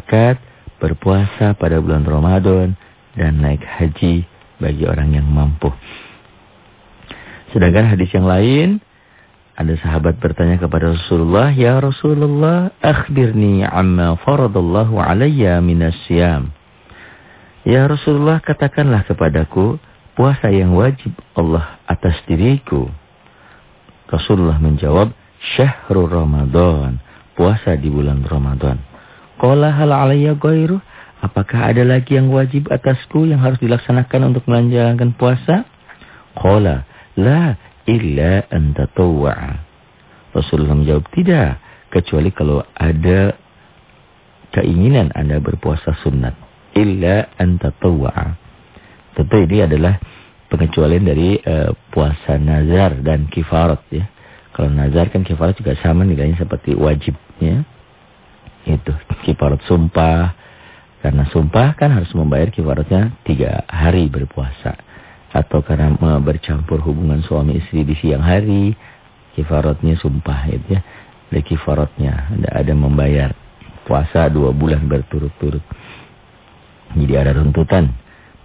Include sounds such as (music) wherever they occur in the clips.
zakat, berpuasa pada bulan Ramadan, dan naik haji bagi orang yang mampu. Sedangkan hadis yang lain, ada sahabat bertanya kepada Rasulullah, Ya Rasulullah, akhbirni amma faradallahu alayya minas siyam. Ya Rasulullah, katakanlah kepadaku, puasa yang wajib Allah atas diriku. Rasulullah menjawab, Syahrul Ramadan, puasa di bulan Ramadan. Qala hal alayya ghairu? Apakah ada lagi yang wajib atasku yang harus dilaksanakan untuk menjalankan puasa? Qala La illa an tatawwa'a. Rasulullah menjawab, tidak. Kecuali kalau ada keinginan Anda berpuasa sunat. Illa an tatawwa'a. Tentu ini adalah pengecualian dari uh, puasa nazar dan kifarat ya. Kalau nazar kan kifarat juga sama nilainya seperti wajib ya. Itu kifarat sumpah. Karena sumpah kan harus membayar kifaratnya tiga hari berpuasa atau karena bercampur hubungan suami istri di siang hari, kifaratnya sumpah itu ya. Ada kifaratnya, ada ada membayar puasa dua bulan berturut-turut. Jadi ada runtutan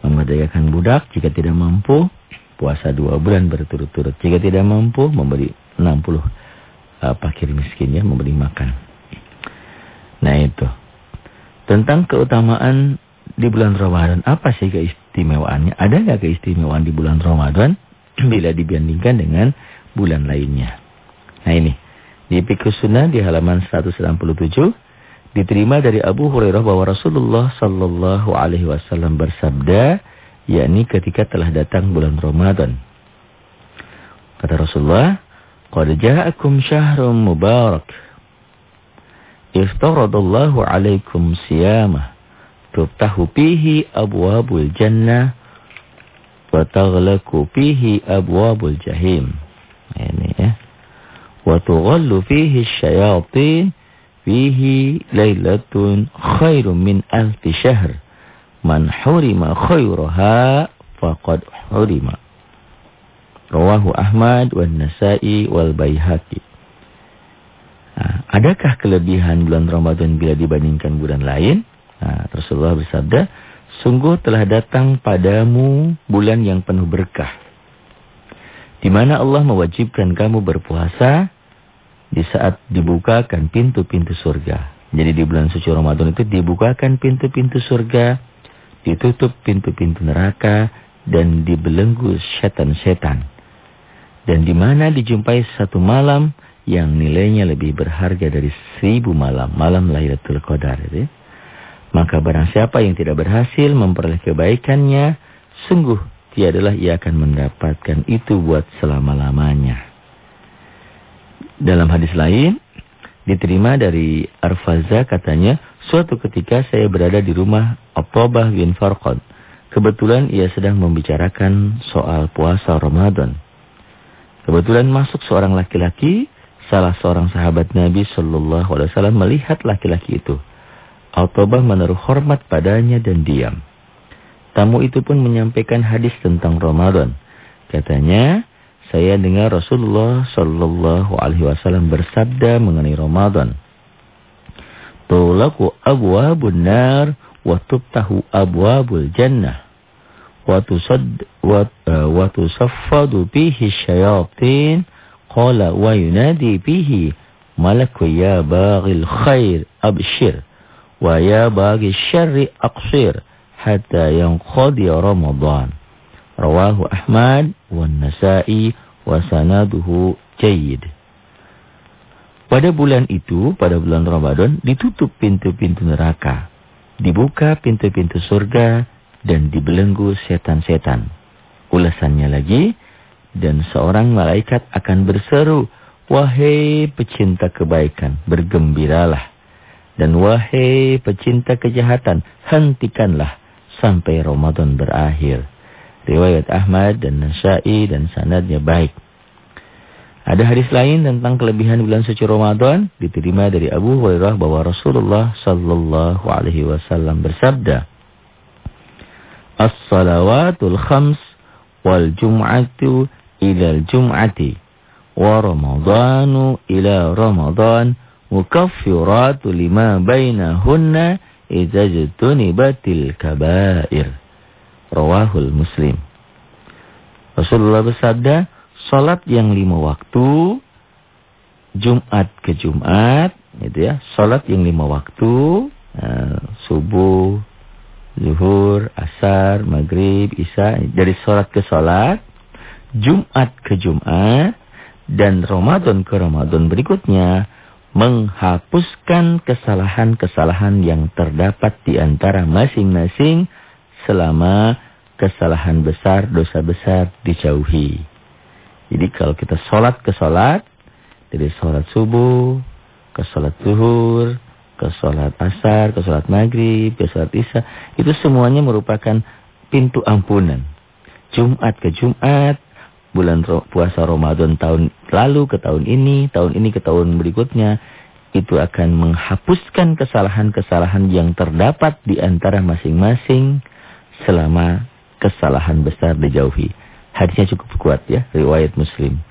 memerdekakan budak jika tidak mampu puasa dua bulan berturut-turut. Jika tidak mampu memberi 60 uh, fakir miskin ya memberi makan. Nah itu. Tentang keutamaan di bulan Ramadan apa sih keistimewaannya? Ada nggak keistimewaan di bulan Ramadan (clears throat) bila dibandingkan dengan bulan lainnya? Nah ini di Pikus Sunnah di halaman 167 diterima dari Abu Hurairah bahwa Rasulullah Sallallahu Alaihi Wasallam bersabda, yakni ketika telah datang bulan Ramadan. Kata Rasulullah, "Qad ja'akum syahrun mubarak. Iftaradallahu 'alaikum siyamah." tuftahu fihi abwabul jannah wa taghlaqu fihi abwabul jahim. Ini ya. Wa tughallu fihi syayatin fihi lailatun khairun min alfi syahr. Man hurima khairaha faqad hurima. Rawahu Ahmad wan Nasa'i wal Baihaqi. Nah, adakah kelebihan bulan Ramadan bila dibandingkan bulan lain? Nah, Rasulullah bersabda, sungguh telah datang padamu bulan yang penuh berkah. Di mana Allah mewajibkan kamu berpuasa di saat dibukakan pintu-pintu surga. Jadi di bulan suci Ramadan itu dibukakan pintu-pintu surga, ditutup pintu-pintu neraka, dan dibelenggu setan-setan. Dan di mana dijumpai satu malam yang nilainya lebih berharga dari seribu malam, malam Lailatul Qadar. Ya. Maka barang siapa yang tidak berhasil memperoleh kebaikannya, sungguh tiadalah ia akan mendapatkan itu buat selama-lamanya. Dalam hadis lain, diterima dari Arfaza katanya, suatu ketika saya berada di rumah Abtabah bin Farqad. Kebetulan ia sedang membicarakan soal puasa Ramadan. Kebetulan masuk seorang laki-laki, salah seorang sahabat Nabi Shallallahu Alaihi Wasallam melihat laki-laki itu. Al-Tobah menaruh hormat padanya dan diam. Tamu itu pun menyampaikan hadis tentang Ramadan. Katanya, saya dengar Rasulullah Shallallahu Alaihi Wasallam bersabda mengenai Ramadan. Tulaku abwabun nar wa tubtahu abwabul jannah. Wa tusad wa, uh, wa tusaffadu bihi syayatin qala wa yunadi bihi malaku ya baghil khair abshir wa ya bagi syarri aqsir hatta yanqadi Ramadan. Rawahu Ahmad wa Nasa'i wa sanaduhu jayyid. Pada bulan itu, pada bulan Ramadan, ditutup pintu-pintu neraka. Dibuka pintu-pintu surga dan dibelenggu setan-setan. Ulasannya lagi, dan seorang malaikat akan berseru, Wahai pecinta kebaikan, bergembiralah. Dan wahai pecinta kejahatan, hentikanlah sampai Ramadan berakhir. Riwayat Ahmad dan Nasai dan sanadnya baik. Ada hadis lain tentang kelebihan bulan suci Ramadan diterima dari Abu Hurairah bahwa Rasulullah sallallahu alaihi wasallam bersabda, "As-salawatul khams wal jum'atu ila al-jum'ati wa ramadanu ila ramadan mukaffirat lima bainahunna idza batil kabair. Rawahul Muslim. Rasulullah bersabda, salat yang lima waktu Jumat ke Jumat, gitu ya. Salat yang lima waktu, uh, subuh, zuhur, asar, maghrib, isya, dari salat ke salat, Jumat ke Jumat, dan Ramadan ke Ramadan berikutnya menghapuskan kesalahan-kesalahan yang terdapat di antara masing-masing selama kesalahan besar, dosa besar dijauhi. Jadi kalau kita sholat ke sholat, dari sholat subuh, ke sholat zuhur, ke sholat asar, ke sholat maghrib, ke sholat isya, itu semuanya merupakan pintu ampunan. Jumat ke Jumat, bulan puasa Ramadan tahun lalu ke tahun ini, tahun ini ke tahun berikutnya, itu akan menghapuskan kesalahan-kesalahan yang terdapat di antara masing-masing selama kesalahan besar dijauhi. Hadisnya cukup kuat ya, riwayat Muslim.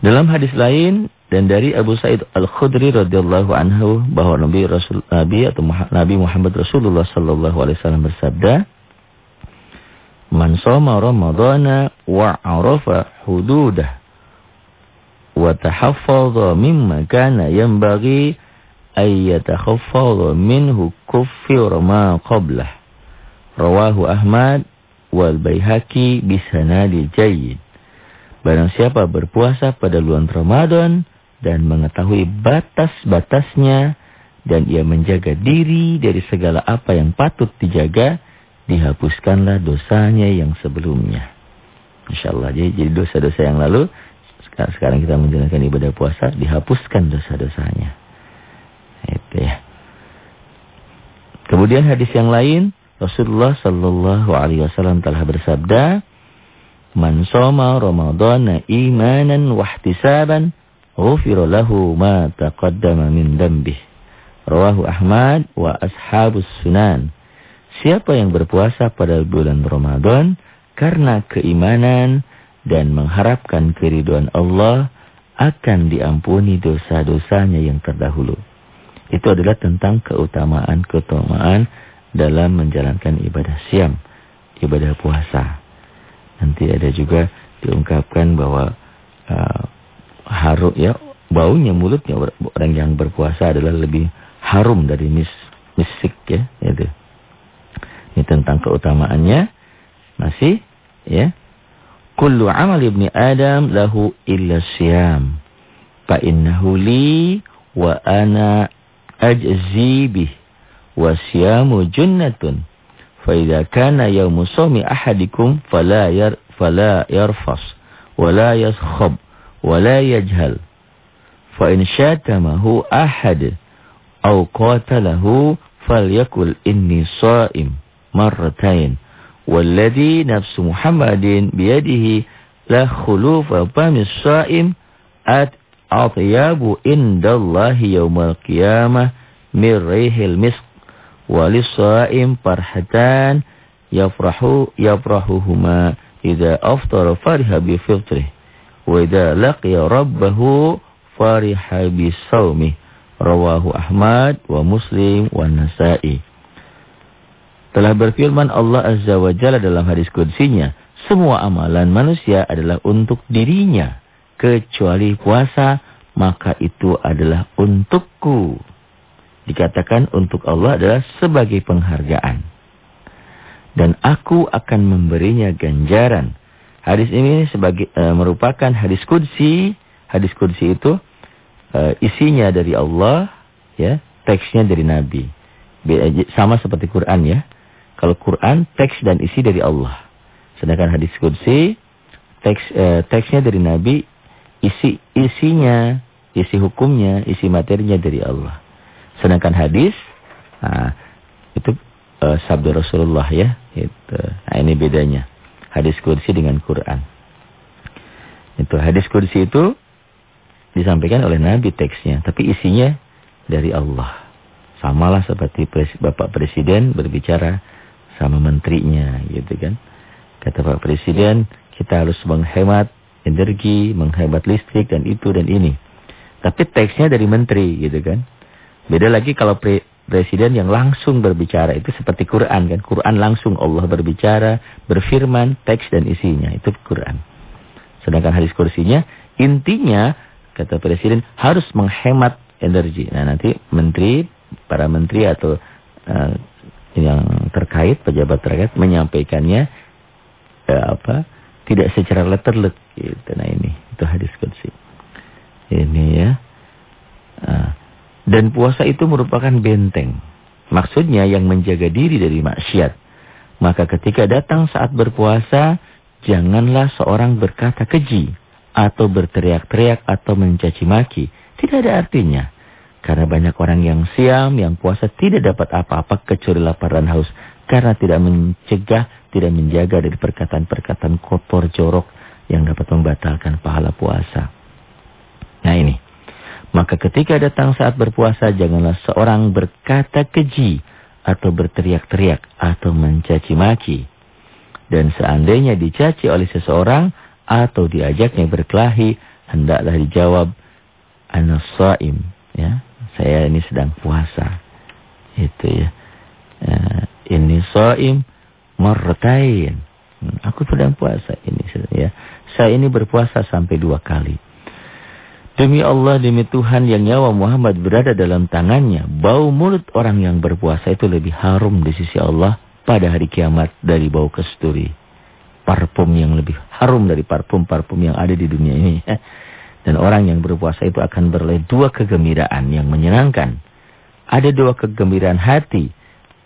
Dalam hadis lain dan dari Abu Sa'id Al-Khudri radhiyallahu anhu bahwa Nabi Rasul Nabi atau Nabi Muhammad Rasulullah sallallahu alaihi wasallam bersabda, Man shoma Ramadhana wa 'arafa hududah wa tahaffadha mimma kana yanbaghi ay yatahaffadha minhu kuffira ma qablah. Rawahu Ahmad wal Baihaqi bisanadi jayyid. Barang siapa berpuasa pada bulan Ramadan dan mengetahui batas-batasnya dan ia menjaga diri dari segala apa yang patut dijaga, dihapuskanlah dosanya yang sebelumnya. InsyaAllah. Jadi, dosa-dosa yang lalu, sekarang kita menjalankan ibadah puasa, dihapuskan dosa-dosanya. Itu ya. Kemudian hadis yang lain, Rasulullah Sallallahu Alaihi Wasallam telah bersabda, Man soma Ramadana imanan wahtisaban, ghufira lahu ma taqaddama min dambih. Rawahu Ahmad wa ashabus sunan. Siapa yang berpuasa pada bulan Ramadan karena keimanan dan mengharapkan keriduan Allah akan diampuni dosa-dosanya yang terdahulu. Itu adalah tentang keutamaan-keutamaan dalam menjalankan ibadah siam, ibadah puasa. Nanti ada juga diungkapkan bahwa uh, harum ya baunya mulutnya orang yang berpuasa adalah lebih harum dari mis misik ya itu. Ini tentang keutamaannya. Masih ya. Kullu amal ibni Adam lahu illa siyam. Fa innahu li wa ana ajzi bih. Wa siyamu junnatun. Fa idza kana yawmu sawmi ahadikum fala yar fala yarfas wa yaskhab wa yajhal. Fa in syatamahu ahad aw qatalahu falyakul inni sha'im marratain. Walladhi nafsu Muhammadin biyadihi la khulufa famis sa'im at atyabu indallahi yawmal qiyamah min rihil misk walisa'im parhatan yafrahu yafrahuhuma idza aftara fariha bi fitrih wa idza laqiya rabbahu fariha bi sawmih rawahu Ahmad wa Muslim wa Nasa'i telah berfirman Allah Azza wa Jalla dalam hadis kudsinya, semua amalan manusia adalah untuk dirinya, kecuali puasa, maka itu adalah untukku. Dikatakan untuk Allah adalah sebagai penghargaan. Dan aku akan memberinya ganjaran. Hadis ini sebagai e, merupakan hadis kudsi. Hadis kudsi itu e, isinya dari Allah, ya, teksnya dari Nabi. Sama seperti Quran ya. Kalau Quran teks dan isi dari Allah. Sedangkan hadis qudsi teks eh, teksnya dari Nabi, isi isinya, isi hukumnya, isi materinya dari Allah. Sedangkan hadis nah, itu eh, sabda Rasulullah ya. Itu. Nah, ini bedanya. Hadis qudsi dengan Quran. Itu hadis qudsi itu disampaikan oleh Nabi teksnya, tapi isinya dari Allah. Samalah seperti pres, Bapak Presiden berbicara sama menterinya gitu kan. Kata Pak Presiden, kita harus menghemat energi, menghemat listrik dan itu dan ini. Tapi teksnya dari menteri gitu kan. Beda lagi kalau pre, presiden yang langsung berbicara itu seperti Quran kan. Quran langsung Allah berbicara, berfirman, teks dan isinya itu Quran. Sedangkan hadis kursinya intinya kata presiden harus menghemat energi. Nah, nanti menteri, para menteri atau uh, yang terkait pejabat terkait menyampaikannya uh, apa? tidak secara letterlet gitu. Nah, ini itu hadis kursi. Ini ya. Uh, dan puasa itu merupakan benteng. Maksudnya yang menjaga diri dari maksiat. Maka ketika datang saat berpuasa, janganlah seorang berkata keji. Atau berteriak-teriak atau mencaci maki. Tidak ada artinya. Karena banyak orang yang siam, yang puasa tidak dapat apa-apa kecuali lapar dan haus. Karena tidak mencegah, tidak menjaga dari perkataan-perkataan kotor jorok yang dapat membatalkan pahala puasa. Nah ini. Maka ketika datang saat berpuasa, janganlah seorang berkata keji atau berteriak-teriak atau mencaci maki. Dan seandainya dicaci oleh seseorang atau diajaknya berkelahi, hendaklah dijawab, Anas saim. Ya, saya ini sedang puasa. Itu ya. ya ini saim marratain. Hmm, aku sedang puasa ini ya. Saya ini berpuasa sampai dua kali. Demi Allah, demi Tuhan yang nyawa Muhammad berada dalam tangannya, bau mulut orang yang berpuasa itu lebih harum di sisi Allah pada hari kiamat dari bau kesturi. Parfum yang lebih harum dari parfum-parfum yang ada di dunia ini. (laughs) Dan orang yang berpuasa itu akan beroleh dua kegembiraan yang menyenangkan. Ada dua kegembiraan hati.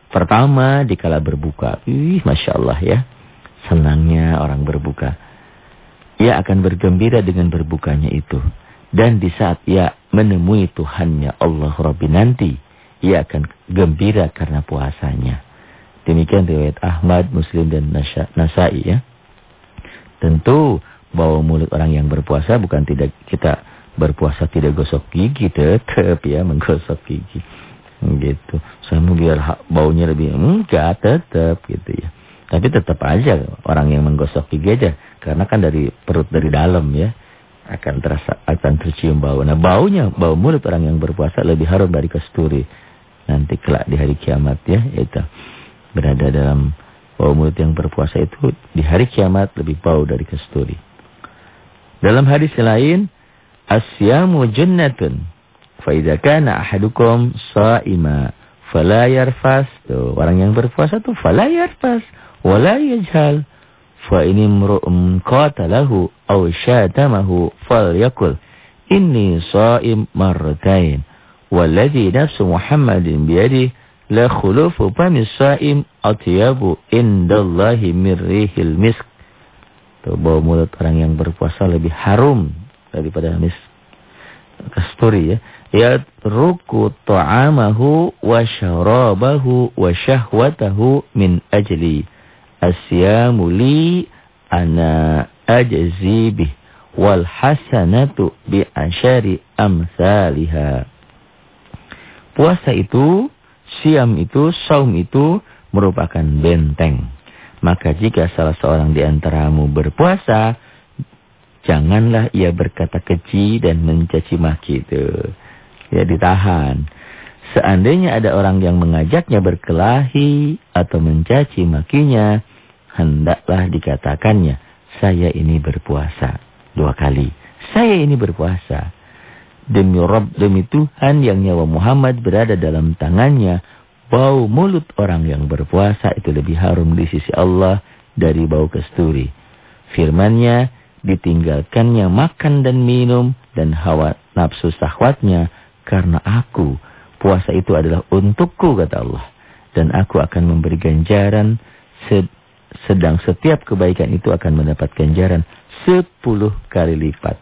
Pertama, dikala berbuka. Ih, Masya Allah ya. Senangnya orang berbuka. Ia akan bergembira dengan berbukanya itu. Dan di saat ia menemui Tuhannya Allah Rabbi nanti, ia akan gembira karena puasanya. Demikian riwayat Ahmad, Muslim dan Nasai ya. Tentu bahwa mulut orang yang berpuasa bukan tidak kita berpuasa tidak gosok gigi tetap ya menggosok gigi. Gitu. Mau biar baunya lebih enggak tetap gitu ya. Tapi tetap aja orang yang menggosok gigi aja karena kan dari perut dari dalam ya akan terasa akan tercium bau. Nah, baunya bau mulut orang yang berpuasa lebih harum dari kasturi. Nanti kelak di hari kiamat ya, itu berada dalam bau mulut yang berpuasa itu di hari kiamat lebih bau dari kasturi. Dalam hadis lain, asyamu jannatun. Fa idza kana ahadukum sha'ima fala yarfas. Tuh, orang yang berpuasa tuh fala yarfas wala yajhal fa ini mru'um qatalahu aw syatamahu falyakul inni sha'im marratain walladhi nafsu Muhammadin biyadihi la khulufu fami sha'im atyabu indallahi mirrihil misk Tuh, bau mulut orang yang berpuasa lebih harum daripada misk kasturi ya ya ruku ta'amahu wa syarabahu wa syahwatahu min ajli asyamu li ana ajzi bih wal hasanatu bi asyari amsalha. Puasa itu, siam itu, saum itu merupakan benteng. Maka jika salah seorang di antaramu berpuasa, janganlah ia berkata keji dan mencaci maki itu. Ya ditahan. Seandainya ada orang yang mengajaknya berkelahi atau mencaci makinya, hendaklah dikatakannya, saya ini berpuasa dua kali. Saya ini berpuasa. Demi Rob, demi Tuhan yang nyawa Muhammad berada dalam tangannya, bau mulut orang yang berpuasa itu lebih harum di sisi Allah dari bau kesturi. Firmannya, ditinggalkannya makan dan minum dan hawa nafsu sahwatnya karena aku. Puasa itu adalah untukku, kata Allah. Dan aku akan memberi ganjaran sedang setiap kebaikan itu akan mendapat ganjaran sepuluh kali lipat.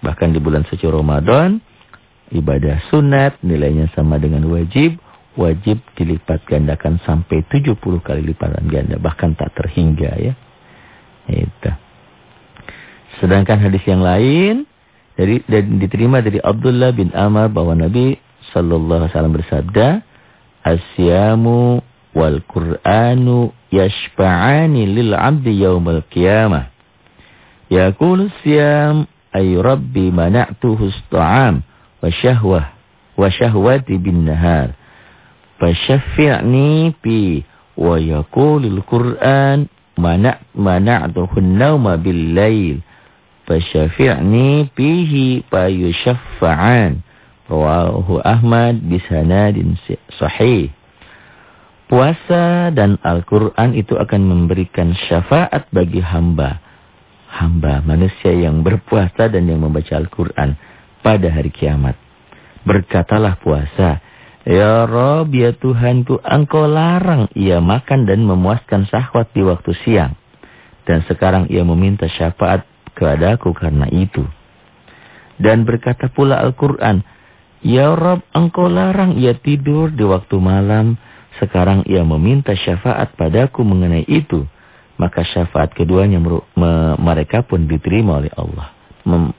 Bahkan di bulan suci Ramadan, ibadah sunat nilainya sama dengan wajib. Wajib dilipat gandakan sampai tujuh puluh kali lipatan ganda. Bahkan tak terhingga ya. Itu. Sedangkan hadis yang lain dari, dari diterima dari Abdullah bin Amr bahwa Nabi Sallallahu Alaihi Wasallam bersabda, Asyamu wal Qur'anu yashfa'ani lil 'abdi yaumal qiyamah. Yaqulu siyam ay rabbi mana'tuhu at-ta'am wa syahwah wa syahwati bin nahar. Fasyafi'ni pi wa yaqulul Qur'an mana mana'tuhun nauma bil lail. Fasyafi'ni fihi fayushaffa'an. Rawahu Ahmad bisanadin sahih. Puasa dan Al-Quran itu akan memberikan syafaat bagi hamba. Hamba manusia yang berpuasa dan yang membaca Al-Quran pada hari kiamat. Berkatalah puasa, Ya Rob, ya Tuhanku, engkau larang ia makan dan memuaskan syahwat di waktu siang. Dan sekarang ia meminta syafaat kepadaku karena itu. Dan berkata pula Al-Quran, Ya Rob, engkau larang ia tidur di waktu malam sekarang ia meminta syafaat padaku mengenai itu. Maka syafaat keduanya mereka pun diterima oleh Allah.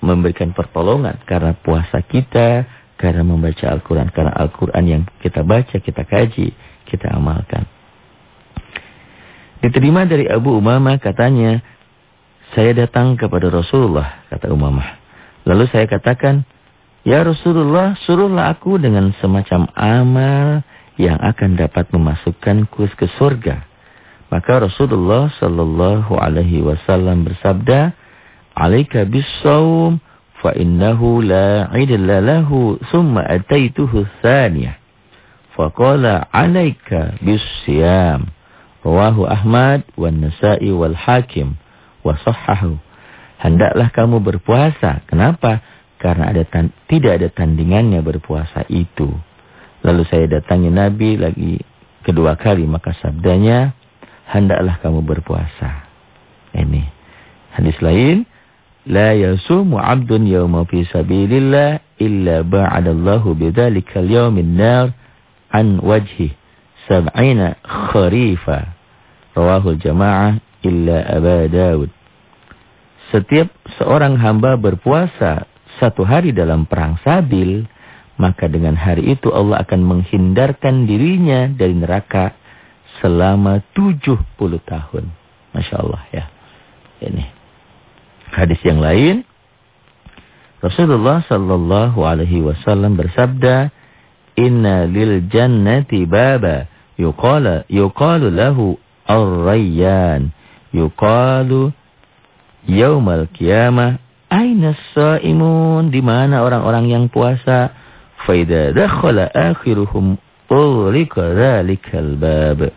memberikan pertolongan karena puasa kita, karena membaca Al-Quran. Karena Al-Quran yang kita baca, kita kaji, kita amalkan. Diterima dari Abu Umamah katanya, saya datang kepada Rasulullah, kata Umamah. Lalu saya katakan, Ya Rasulullah, suruhlah aku dengan semacam amal yang akan dapat memasukkan kus ke surga. Maka Rasulullah sallallahu alaihi wasallam bersabda, "Alaika bis-shaum fa innahu la 'idla lahu, thumma ataituhu tsaniyah." Faqala, "Alaika bis-siyam." Rawahu Ahmad wan Nasa'i wal Hakim wa sahhahu. Hendaklah kamu berpuasa. Kenapa? Karena ada tidak ada tandingannya berpuasa itu. Lalu saya datangi Nabi lagi kedua kali. Maka sabdanya, hendaklah kamu berpuasa. Ini. Hadis lain. La yasumu abdun yawma fi sabilillah illa ba'adallahu bidhalikal yawmin nar an wajhi sab'ina kharifa. Rawahul jama'ah illa Aba Dawud. Setiap seorang hamba berpuasa satu hari dalam perang sabil, maka dengan hari itu Allah akan menghindarkan dirinya dari neraka selama 70 tahun. Masya Allah ya. Ini. Hadis yang lain. Rasulullah sallallahu alaihi wasallam bersabda, "Inna lil jannati baba yuqala yuqalu lahu ar-rayyan yuqalu yaumal qiyamah aina as-saimun?" Di mana orang-orang yang puasa? Faida dakhala akhiruhum ulika dzalikal bab.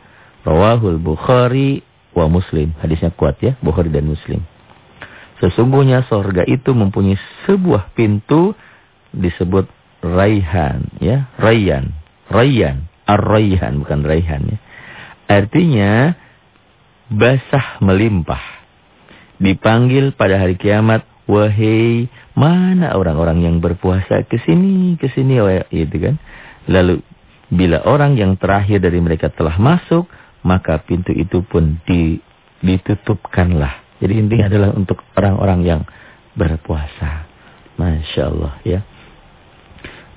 Rawahul Bukhari wa Muslim. Hadisnya kuat ya, Bukhari dan Muslim. Sesungguhnya sorga itu mempunyai sebuah pintu disebut Raihan ya, Rayyan. Rayyan, Ar-Rayhan bukan Raihan ya. Artinya basah melimpah. Dipanggil pada hari kiamat, wahai Mana orang-orang yang berpuasa ke sini, ke sini, gitu kan. Lalu bila orang yang terakhir dari mereka telah masuk, maka pintu itu pun di, ditutupkanlah. Jadi intinya adalah untuk orang-orang yang berpuasa. Masya Allah ya.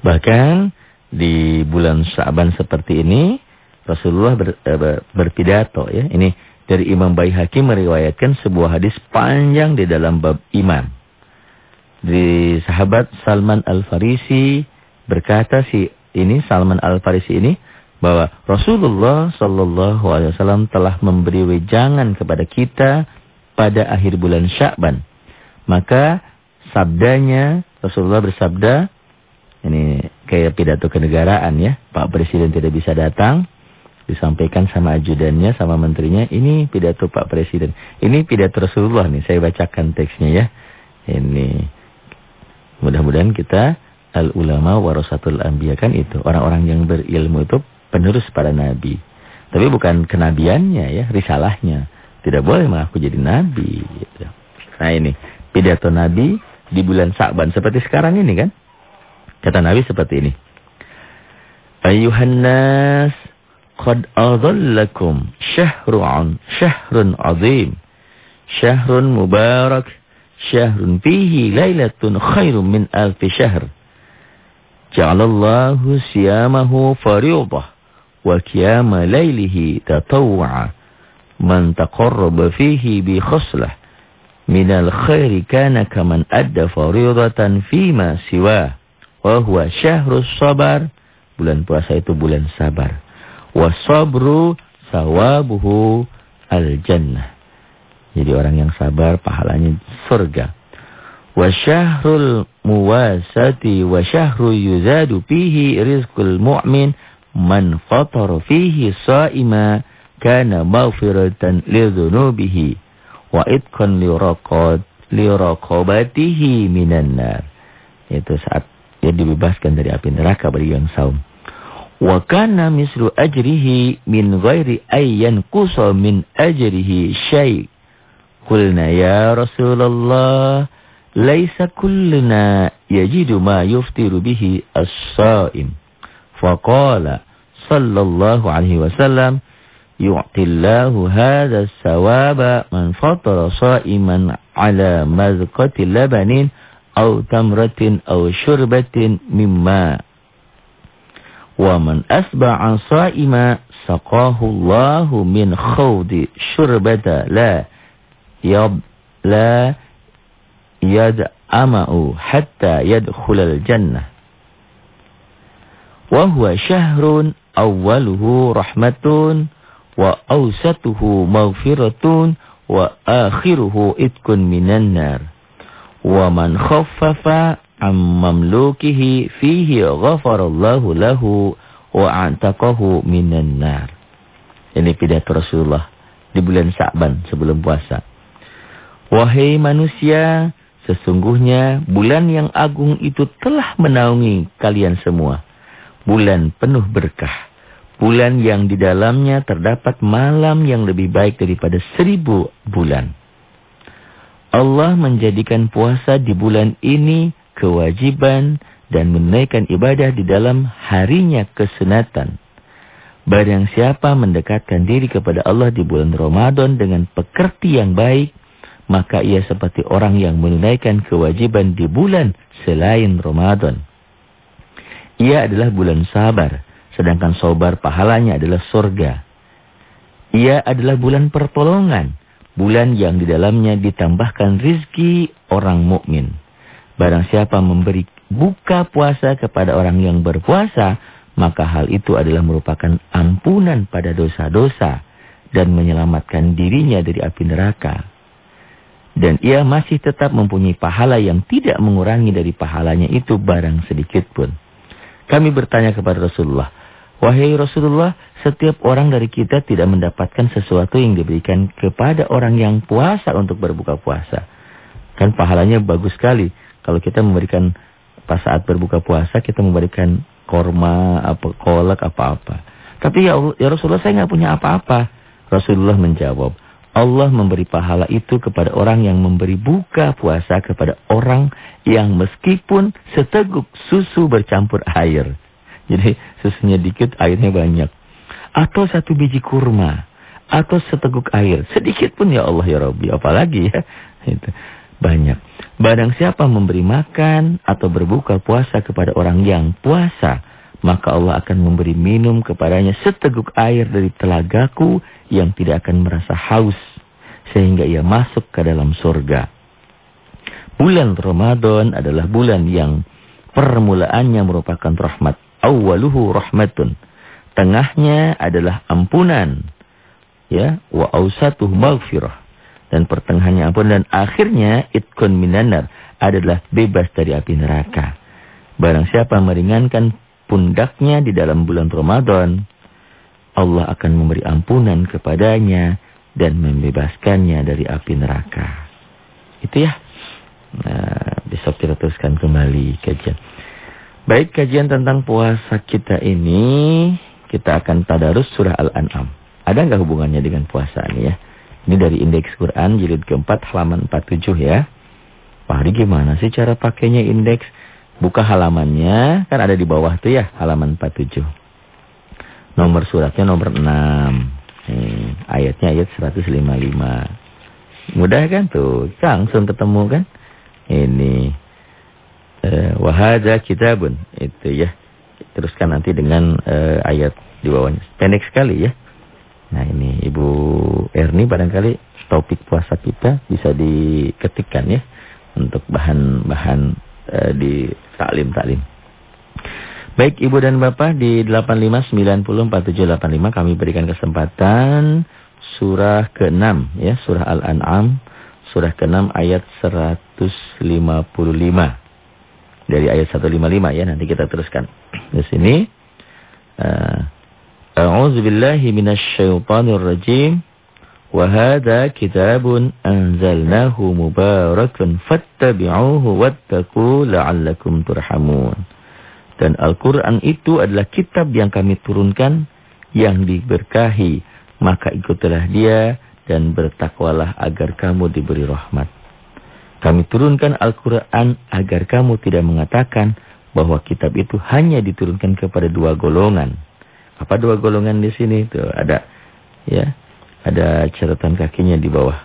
Bahkan di bulan Syaban seperti ini, Rasulullah ber, ber, berpidato ya. Ini dari Imam Baihaqi meriwayatkan sebuah hadis panjang di dalam bab iman di sahabat Salman Al-Farisi berkata si ini Salman Al-Farisi ini bahwa Rasulullah Shallallahu Alaihi Wasallam telah memberi wejangan kepada kita pada akhir bulan Syakban. Maka sabdanya Rasulullah bersabda ini kayak pidato kenegaraan ya Pak Presiden tidak bisa datang disampaikan sama ajudannya sama menterinya ini pidato Pak Presiden ini pidato Rasulullah nih saya bacakan teksnya ya ini Mudah-mudahan kita al-ulama warasatul anbiya kan itu. Orang-orang yang berilmu itu penerus para nabi. Tapi bukan kenabiannya ya, risalahnya. Tidak boleh mengaku jadi nabi. Gitu. Nah ini, pidato nabi di bulan Sa'ban. Seperti sekarang ini kan. Kata nabi seperti ini. Ayuhan nas, qad adhallakum syahrun, syahrun azim. Syahrun mubarak syahrun fihi lailatun khairum min alfi syahr. Ja'alallahu siyamahu fariudah wa qiyama lailihi tatawwa. Man taqarraba fihi bi khuslah minal khairi kana kaman adda fariidatan fima siwa wa huwa syahrus sabar. Bulan puasa itu bulan sabar. Wasabru sawabuhu al-jannah. Jadi orang yang sabar pahalanya surga. Wa syahrul muwasati wa syahru yuzadu fihi rizqul mu'min man fatara fihi sa'ima kana maghfiratan lidzunubihi wa itqan liraqat liraqabatihi minan nar. Itu saat dia dibebaskan dari api neraka bagi yang saum. Wa kana mislu ajrihi min ghairi ayyan qusa min ajrihi syai' Qulna ya Rasulullah, laisa kulluna yajidu ma yuftiru bihi as-sa'im. Faqala sallallahu alaihi wasallam, yu'tillahu hadha as-sawaba man fatara sa'iman ala mazqati labanin aw tamratin aw syurbatin mimma wa man asba'a sa'ima saqahu Allahu min khawdi syurbata la yad la yad'ama'u hatta yadkhulal jannah. Wa huwa syahrun awwaluhu rahmatun wa awsatuhu maghfiratun wa akhiruhu itkun minan nar. Wa man khaffafa am mamlukihi fihi ghafarallahu lahu wa antaqahu minan nar. Ini pidato Rasulullah di bulan Sa'ban sebelum puasa. Wahai manusia, sesungguhnya bulan yang agung itu telah menaungi kalian semua. Bulan penuh berkah. Bulan yang di dalamnya terdapat malam yang lebih baik daripada seribu bulan. Allah menjadikan puasa di bulan ini kewajiban dan menaikkan ibadah di dalam harinya kesunatan. Barang siapa mendekatkan diri kepada Allah di bulan Ramadan dengan pekerti yang baik, maka ia seperti orang yang menunaikan kewajiban di bulan selain Ramadan. Ia adalah bulan sabar, sedangkan sabar pahalanya adalah surga. Ia adalah bulan pertolongan, bulan yang di dalamnya ditambahkan rizki orang mukmin. Barang siapa memberi buka puasa kepada orang yang berpuasa, maka hal itu adalah merupakan ampunan pada dosa-dosa dan menyelamatkan dirinya dari api neraka. Dan ia masih tetap mempunyai pahala yang tidak mengurangi dari pahalanya itu barang sedikit pun. Kami bertanya kepada Rasulullah, Wahai Rasulullah, setiap orang dari kita tidak mendapatkan sesuatu yang diberikan kepada orang yang puasa untuk berbuka puasa. Kan pahalanya bagus sekali. Kalau kita memberikan pas saat berbuka puasa, kita memberikan korma, apa kolak, apa-apa. Tapi ya, ya Rasulullah, saya nggak punya apa-apa. Rasulullah menjawab, Allah memberi pahala itu kepada orang yang memberi buka puasa kepada orang yang meskipun seteguk susu bercampur air. Jadi susunya dikit, airnya banyak. Atau satu biji kurma. Atau seteguk air. Sedikit pun ya Allah ya Rabbi. Apalagi ya. Itu. Banyak. Barang siapa memberi makan atau berbuka puasa kepada orang yang puasa maka Allah akan memberi minum kepadanya seteguk air dari telagaku yang tidak akan merasa haus sehingga ia masuk ke dalam surga. Bulan Ramadan adalah bulan yang permulaannya merupakan rahmat. Awaluhu rahmatun. Tengahnya adalah ampunan. Ya, wa ausatuh maghfirah. Dan pertengahannya ampun dan akhirnya itkun minanar adalah bebas dari api neraka. Barang siapa meringankan pundaknya di dalam bulan Ramadan, Allah akan memberi ampunan kepadanya dan membebaskannya dari api neraka. Itu ya. Nah, besok kita teruskan kembali kajian. Baik, kajian tentang puasa kita ini, kita akan tadarus surah Al-An'am. Ada nggak hubungannya dengan puasa ini ya? Ini dari indeks Quran jilid keempat halaman 47 ya. Pak Hari gimana sih cara pakainya indeks? Buka halamannya, kan ada di bawah tuh ya, halaman 47. Nomor suratnya nomor 6. Hmm, ayatnya ayat 155. Mudah kan tuh, langsung ketemu kan? Ini. Uh, wahada kitabun. Itu ya. Teruskan nanti dengan uh, ayat di bawahnya. Pendek sekali ya. Nah ini Ibu Erni barangkali topik puasa kita bisa diketikkan ya. Untuk bahan-bahan uh, di taklim-taklim. Baik Ibu dan Bapak di 85904785 kami berikan kesempatan surah ke-6 ya, surah Al-An'am, surah ke-6 ayat 155. Dari ayat 155 ya, nanti kita teruskan. Di sini uh, A'udzu billahi minasyaitonir rajim. Wa hadza kitabun anzalnahu mubarakun fattabi'uhu wattaqu la'allakum turhamun. Dan Al-Qur'an itu adalah kitab yang kami turunkan yang diberkahi maka ikutilah dia dan bertakwalah agar kamu diberi rahmat. Kami turunkan Al-Quran agar kamu tidak mengatakan bahwa kitab itu hanya diturunkan kepada dua golongan. Apa dua golongan di sini? Tuh ada ya, ada catatan kakinya di bawah.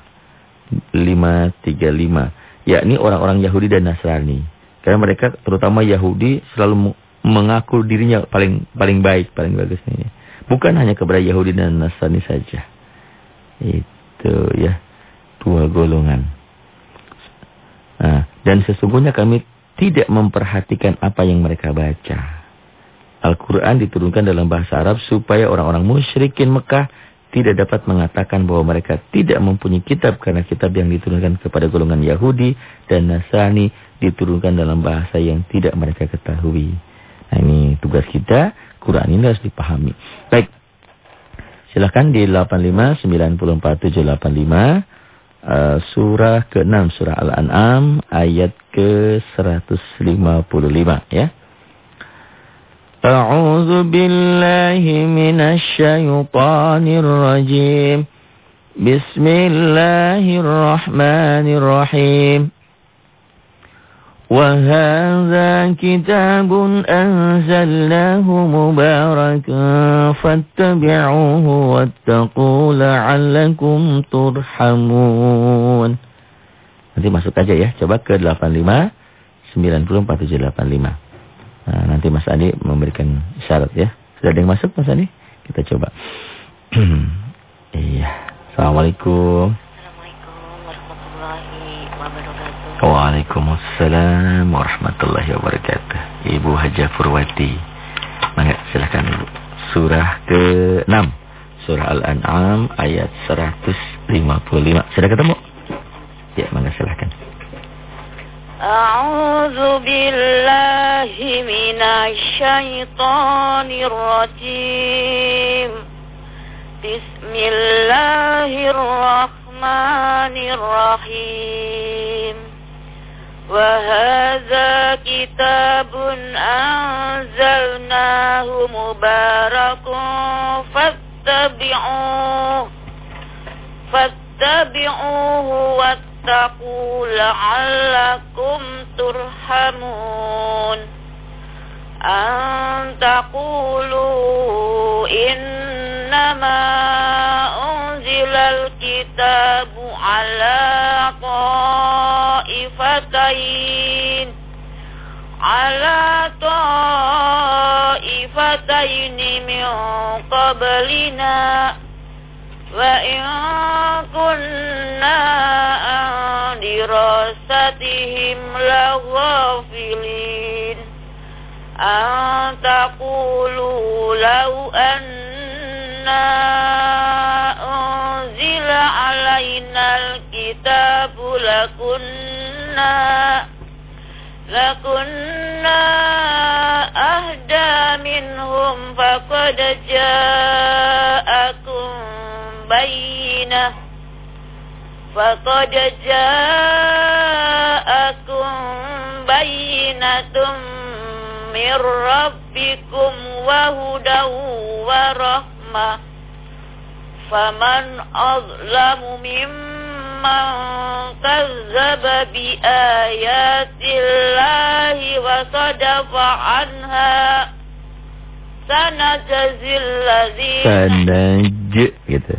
535. Yakni orang-orang Yahudi dan Nasrani. Karena mereka terutama Yahudi selalu mengaku dirinya paling paling baik, paling bagus nih. Bukan hanya kepada Yahudi dan Nasrani saja. Itu ya. Dua golongan. Nah, dan sesungguhnya kami tidak memperhatikan apa yang mereka baca. Al-Quran diturunkan dalam bahasa Arab supaya orang-orang musyrikin Mekah tidak dapat mengatakan bahwa mereka tidak mempunyai kitab karena kitab yang diturunkan kepada golongan Yahudi dan Nasrani diturunkan dalam bahasa yang tidak mereka ketahui. Nah ini tugas kita Quran ini harus dipahami. Baik. Silahkan di 85 94 785 uh, surah ke-6 surah Al-An'am ayat ke-155 ya. A'udzu billahi minasy syaithanir rajim. Bismillahirrahmanirrahim. وهذا كتاب أنزلناه مباركا فاتبعوه واتقوا لعلكم ترحمون Nanti masuk aja ya, coba ke 85 94785. Nah, nanti Mas Adi memberikan syarat ya. Sudah ada yang masuk Mas Adi? Kita coba. (clears throat) iya. Assalamualaikum. Waalaikumsalam warahmatullahi wabarakatuh. Ibu Haja Purwati. Mangga silakan Ibu. Surah ke-6. Surah Al-An'am ayat 155. Sudah ketemu? Ya, mangga silakan. A'udzu billahi minasy syaithanir rajim. Bismillahirrahmanirrahim. وهذا كتاب أنزلناه مبارك فاتبعوه فاتبعوه واتقوا لعلكم ترحمون أن تقولوا إنما أنزل الكتاب على طائفتين على طائفتين من قبلنا وإن كنا عن دراستهم لغافلين أن تقولوا لو أنا أنزل علينا الكتاب لكنا لكنا أهدى منهم فقد جاءكم بينة فقد جاءكم بينة من ربكم وهدى ورحمة فمن أظلم ممن kazzaba bi ayatillahi wa sadafa anha sanaj gitu.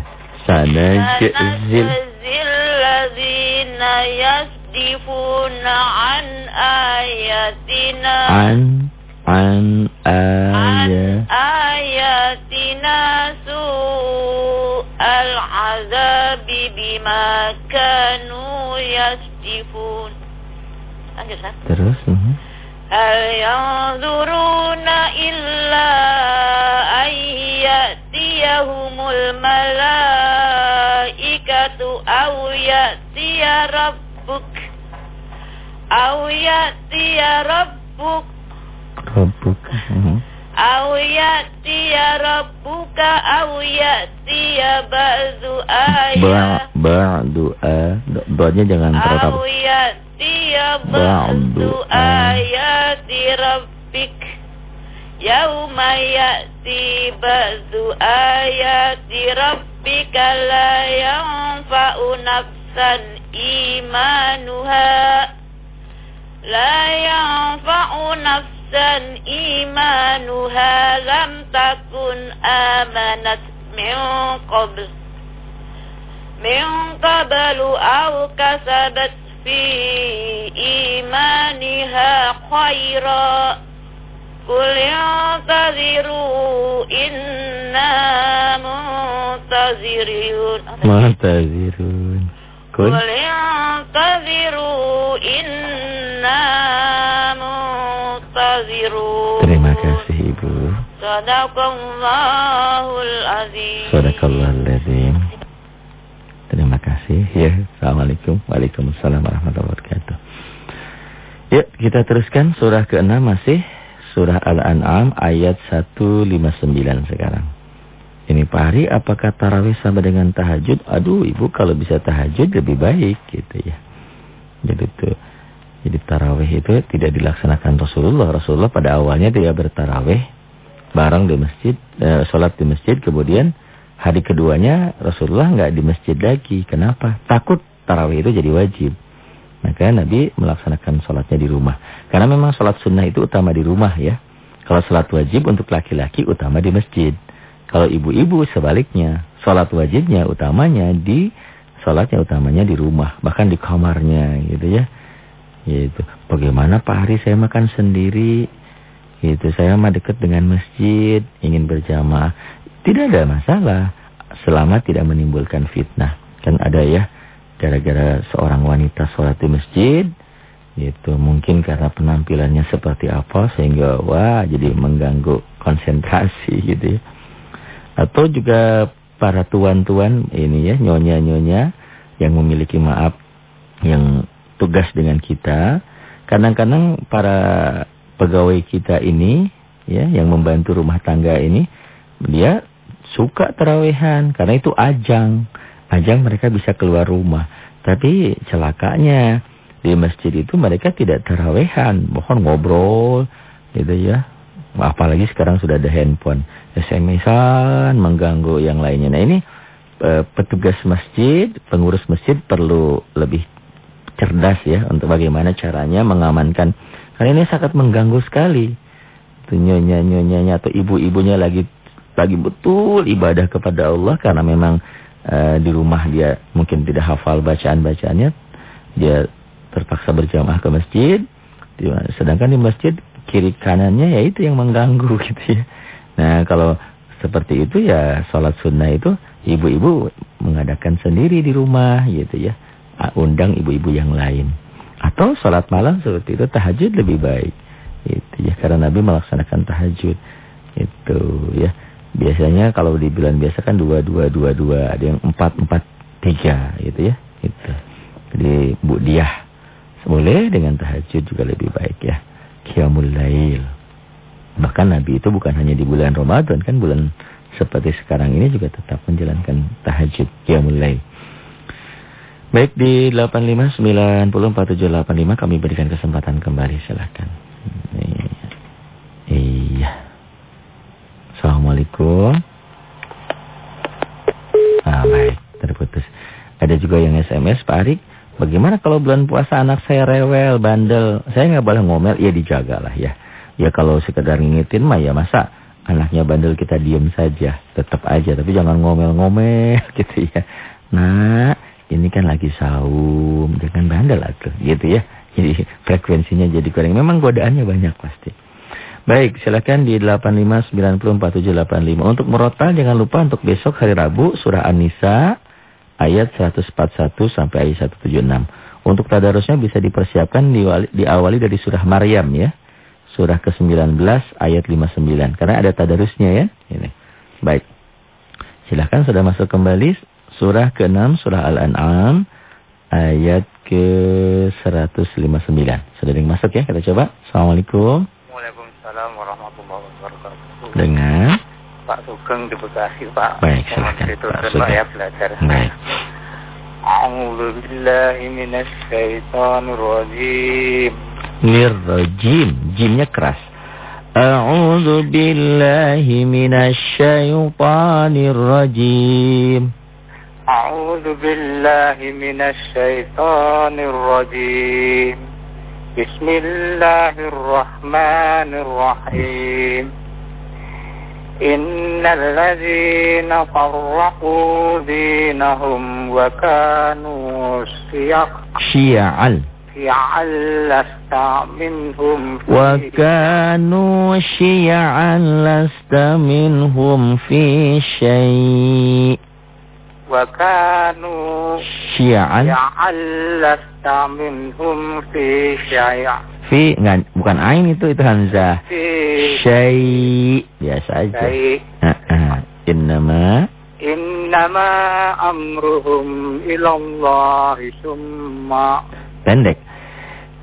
yasdifuna an ayatina an an ayatina su العذاب بما كانوا يستفون terus هل ينظرون إلا أن يأتيهم الملائكة أو يأتي ربك؟ أو يأتي ربك؟ ربك. أو يأتي ربك أو يأتي بعض آيات بعض doanya jangan terlalu أو يأتي بعض آيات ربك يوم يأتي بعض آيات ربك لا ينفع نفسا إيمانها لا ينفع نفسا إيمانها لم تكن آمنت من قبل من قبل أو كسبت في إيمانها خيرا قل انتظروا إنا منتظرون. Kun. قل انتظروا إنا tastazirun. Terima kasih Ibu. Sadaqallahul azim. Sadaqallahul azim. Terima kasih ya. Assalamualaikum. Waalaikumsalam warahmatullahi wabarakatuh. Ya, kita teruskan surah ke-6 masih surah Al-An'am ayat 159 sekarang. Ini pari apakah tarawih sama dengan tahajud? Aduh, Ibu kalau bisa tahajud lebih baik gitu ya. Jadi tuh jadi tarawih itu tidak dilaksanakan Rasulullah. Rasulullah pada awalnya dia bertarawih bareng di masjid, eh, sholat di masjid, kemudian hari keduanya Rasulullah nggak di masjid lagi. Kenapa? Takut tarawih itu jadi wajib. Maka Nabi melaksanakan sholatnya di rumah. Karena memang sholat sunnah itu utama di rumah ya. Kalau sholat wajib untuk laki-laki utama di masjid. Kalau ibu-ibu sebaliknya, sholat wajibnya utamanya di sholatnya utamanya di rumah, bahkan di kamarnya gitu ya. Yaitu bagaimana Pak Hari? Saya makan sendiri, gitu. Saya mah dekat dengan masjid, ingin berjamaah, tidak ada masalah selama tidak menimbulkan fitnah. Kan ada ya, gara-gara seorang wanita sholat di masjid, gitu. Mungkin karena penampilannya seperti apa sehingga wah jadi mengganggu konsentrasi (laughs) gitu ya. Atau juga para tuan-tuan ini ya, nyonya-nyonya yang memiliki maaf yang tugas dengan kita. Kadang-kadang para pegawai kita ini ya yang membantu rumah tangga ini dia suka terawehan karena itu ajang. Ajang mereka bisa keluar rumah. Tapi celakanya di masjid itu mereka tidak terawehan, mohon ngobrol gitu ya. Apalagi sekarang sudah ada handphone. SMS-an mengganggu yang lainnya. Nah ini e, petugas masjid, pengurus masjid perlu lebih cerdas ya untuk bagaimana caranya mengamankan. Karena ini sangat mengganggu sekali. Nyonya-nyonyanya atau ibu-ibunya lagi lagi betul ibadah kepada Allah karena memang e, di rumah dia mungkin tidak hafal bacaan-bacaannya. Dia terpaksa berjamaah ke masjid. Sedangkan di masjid kiri kanannya ya itu yang mengganggu (laughs) gitu ya. Nah kalau seperti itu ya sholat sunnah itu ibu-ibu mengadakan sendiri di rumah gitu ya. Undang ibu-ibu yang lain. Atau sholat malam seperti itu tahajud lebih baik. Itu ya karena Nabi melaksanakan tahajud. Itu ya. Biasanya kalau di bulan biasa kan dua dua dua dua ada yang empat empat tiga gitu ya. Itu. Jadi Bu Diah boleh dengan tahajud juga lebih baik ya. Qiyamul Lail. Bahkan Nabi itu bukan hanya di bulan Ramadan kan bulan seperti sekarang ini juga tetap menjalankan tahajud Qiyamul Lail. Baik di 85904785 kami berikan kesempatan kembali silakan. Iya. Assalamualaikum. Ah baik terputus. Ada juga yang SMS Pak Arik. Bagaimana kalau bulan puasa anak saya rewel, bandel? Saya nggak boleh ngomel, ya dijagalah ya. Ya kalau sekedar ngingetin mah ya masa anaknya bandel kita diem saja. Tetap aja, tapi jangan ngomel-ngomel (laughs) gitu ya. Nah, ini kan lagi saum, jangan bandel tuh gitu ya. Jadi (laughs) frekuensinya jadi kurang. Memang godaannya banyak pasti. Baik, silakan di 85904785. Untuk merotal jangan lupa untuk besok hari Rabu surah An-Nisa ayat 141 sampai ayat 176. Untuk tadarusnya bisa dipersiapkan diawali, diawali dari surah Maryam ya. surah ke-19 ayat 59. Karena ada tadarusnya ya. Ini. Baik. Silahkan sudah masuk kembali surah ke-6 surah Al-An'am ayat ke-159. Sudah yang masuk ya? Kita coba. Assalamualaikum. Waalaikumsalam warahmatullahi wabarakatuh. Dengan Pak Sugeng di Bekasi, Pak. Baik, silakan, Itu Pak ya belajar. Baik. A'udzu billahi minasyaitonir rajim. Nirrajim. Jimnya keras. A'udzu billahi minasyaitonir rajim. أعوذ بالله من الشيطان الرجيم. بسم الله الرحمن الرحيم. إن الذين فرقوا دينهم وكانوا شيعا شيعا. لست منهم في وكانوا شيعا لست منهم في شيء. وكانوا شيعا lasta minhum fi syai' في enggak, bukan ain itu itu hamzah fi syai biasa aja syai' Heeh. innama innama amruhum ilallahi summa pendek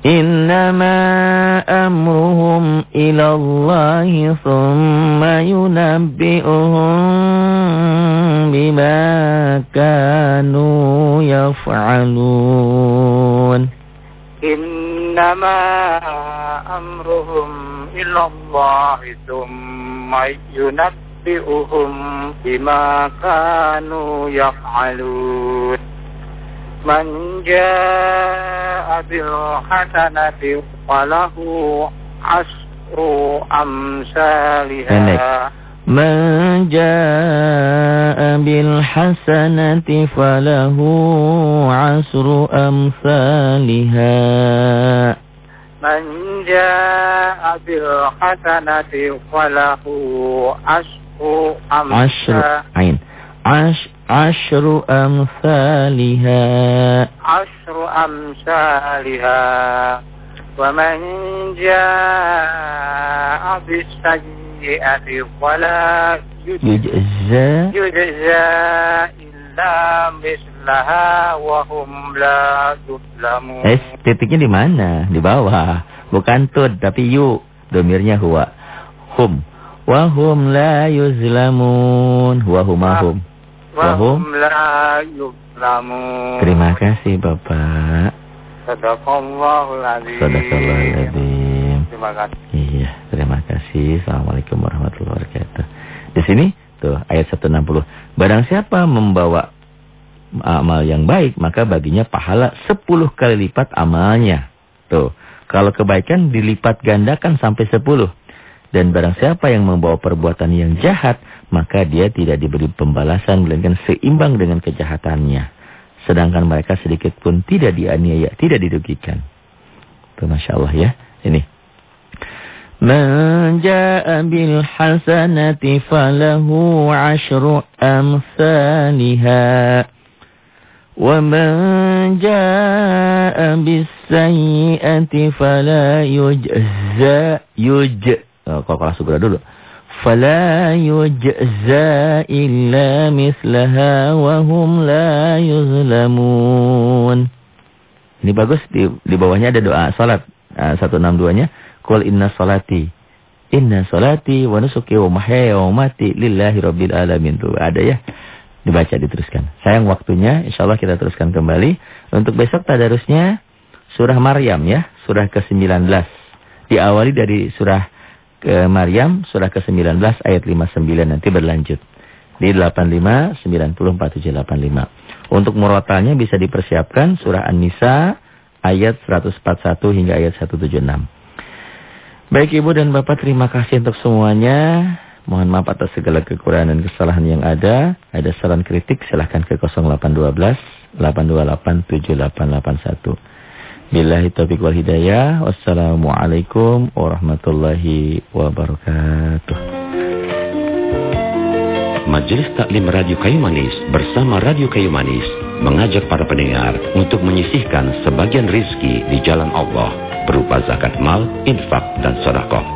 innama amruhum ila Allah thumma yunabbi'uhum bima kanu yaf'alun innama amruhum ilallahi summa yunabbi'uhum bima kanu yaf'alun man jaa bil hasanati falahu asru Pendek. amsalha من جاء بالحسنة فله عشر أمثالها من جاء بالحسنة فله عشر عشر أمثال Ashru amsalha Ashru amsalha Wa man jaa bisayyi'ati fala yujza yujza illa mislaha wa hum la yuzlamun Eh titiknya di mana? Di bawah. Bukan tud tapi yu. Domirnya huwa. Hum. Wahum la yuzlamun. Huwa humahum. Ah. Wahum. Terima kasih Bapak. Sadaqallahuladzim Sadaqallahuladzim Terima kasih. Iya, terima kasih. Assalamualaikum warahmatullahi wabarakatuh. Di sini tuh ayat 160. Barang siapa membawa amal yang baik, maka baginya pahala 10 kali lipat amalnya. Tuh. Kalau kebaikan dilipat gandakan sampai 10. Dan barang siapa yang membawa perbuatan yang jahat, maka dia tidak diberi pembalasan melainkan seimbang dengan kejahatannya. Sedangkan mereka sedikit pun tidak dianiaya, tidak dirugikan. Tuh Masya Allah ya. Ini. Man jaa bil hasanati falahu ashru amsalha. Wa man jaa bis sayyiati fala yujza yuj. Oh, kalau dulu. Yujza illa mislaha wa hum la yuzlamun. Ini bagus di di bawahnya ada doa salat. Uh, 162-nya Qul inna salati Inna salati wa nusuki wa mahyaya wa mati lillahi rabbil alamin. Tuh ada ya. Dibaca diteruskan. Sayang waktunya insyaallah kita teruskan kembali. Untuk besok tadarusnya surah Maryam ya, surah ke-19. Diawali dari surah ke Maryam surah ke-19 ayat 59 nanti berlanjut. Di 85 90 4785. Untuk murotalnya bisa dipersiapkan surah An-Nisa ayat 141 hingga ayat 176. Baik Ibu dan Bapak terima kasih untuk semuanya. Mohon maaf atas segala kekurangan dan kesalahan yang ada. Ada saran kritik silahkan ke 0812 828 7881. Billahi taufiq wal hidayah. Wassalamualaikum warahmatullahi wabarakatuh. Majelis Taklim Radio Kayu Manis bersama Radio Kayu Manis mengajak para pendengar untuk menyisihkan sebagian rizki di jalan Allah. berupa zakat mal, infak, dan sodakoh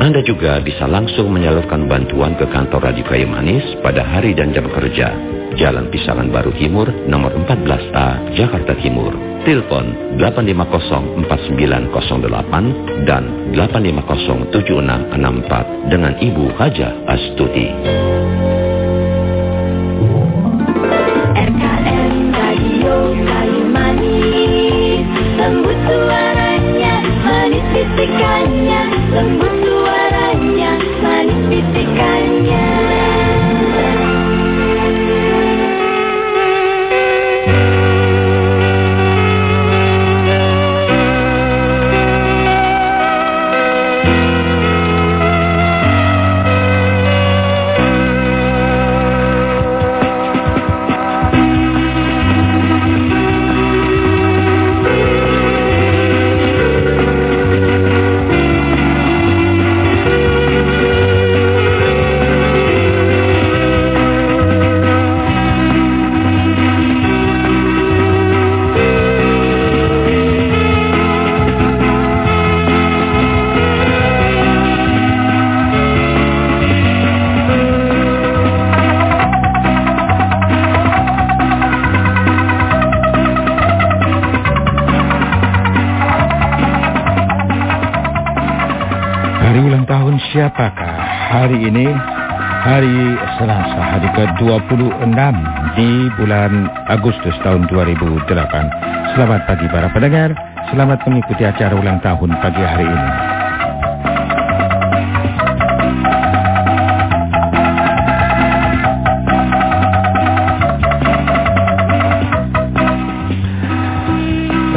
Anda juga bisa langsung menyalurkan bantuan ke kantor Radio Kayu Manis pada hari dan jam kerja. Jalan Pisangan Baru Timur, nomor 14A, Jakarta Timur. Telepon 8504908 dan 8507664 dengan Ibu Haja Astuti. Lembut suaranya, manis bisikannya Lembut suaranya, manis 26 di bulan Agustus tahun 2008. Selamat pagi para pendengar, selamat mengikuti acara ulang tahun pagi hari ini.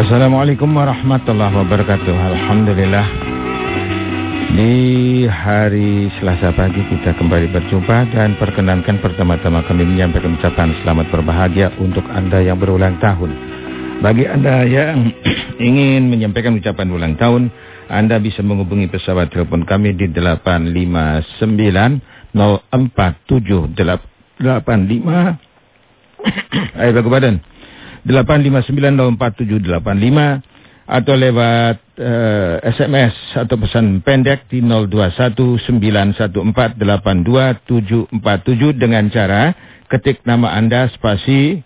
Assalamualaikum warahmatullahi wabarakatuh. Alhamdulillah di hari Selasa pagi kita kembali berjumpa dan perkenankan pertama-tama kami menyampaikan ucapan selamat berbahagia untuk Anda yang berulang tahun. Bagi Anda yang (clears throat) ingin menyampaikan ucapan ulang tahun, Anda bisa menghubungi pesawat telepon kami di 859 047 85 Ayo bagu badan (clears throat) 859 04785 atau lewat uh, SMS atau pesan pendek di 0219148277 dengan cara ketik nama Anda spasi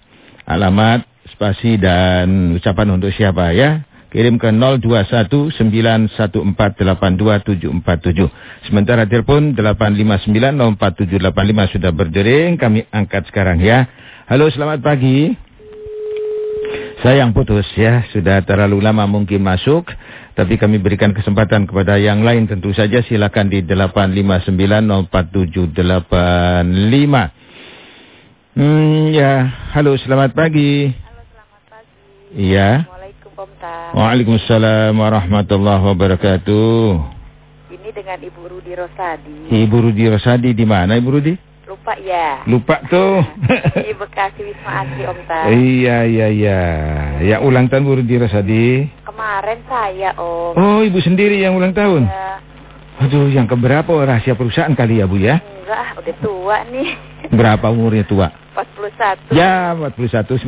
alamat spasi dan ucapan untuk siapa ya. Kirim ke 0219148277. Sementara telepon 8590478 sudah berdering, kami angkat sekarang ya. Halo, selamat pagi. Saya yang putus ya, sudah terlalu lama mungkin masuk. Tapi kami berikan kesempatan kepada yang lain tentu saja silakan di 8594785. Hmm, ya, halo selamat pagi. Halo, selamat pagi. Iya. Assalamualaikum, Om Tan. Waalaikumsalam warahmatullahi wabarakatuh. Ini dengan Ibu Rudi Rosadi. Ibu Rudi Rosadi di mana Ibu Rudi? Lupa ya. Lupa tuh. Di (laughs) Bekasi Wisma Asri, Om Tan. iya, iya, iya. Ya ulang tahun Bu Rudi Rosadi. Kemarin saya, Om. Oh, Ibu sendiri yang ulang tahun. Ya, Aduh, yang keberapa rahasia perusahaan kali ya Bu ya? enggak, udah tua nih. Berapa umurnya tua? 41. Ya, 41.